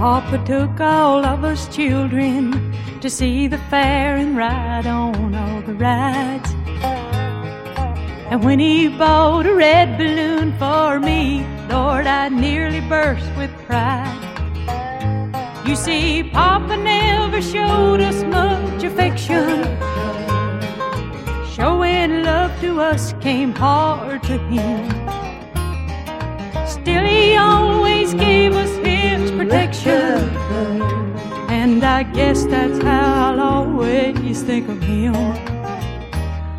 Papa took all of us children to see the fair and ride on all the rides. And when he bought a red balloon for me, Lord, I nearly burst with pride. You see, Papa never showed us much affection. Showing love to us came hard to him. And I guess that's how I'll always think of him.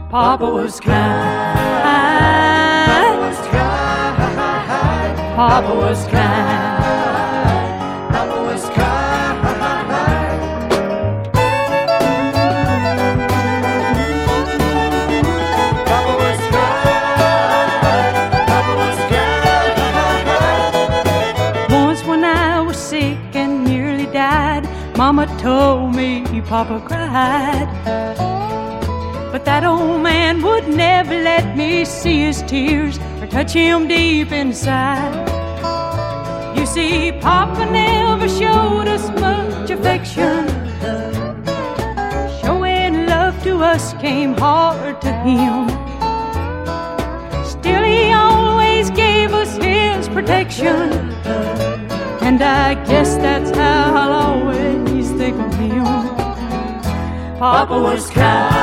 Papa was kind. Papa was kind. Papa was sick and nearly died, Mama told me Papa cried. But that old man would never let me see his tears or touch him deep inside. You see, Papa never showed us much affection. Showing love to us came hard to him. Still, he always gave us his protection. And I guess that's how I'll always think of you. Papa was kind.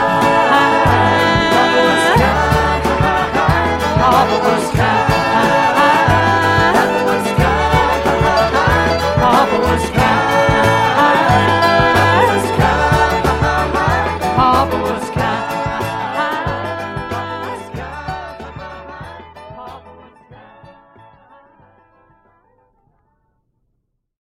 Papa was kind. Papa was kind.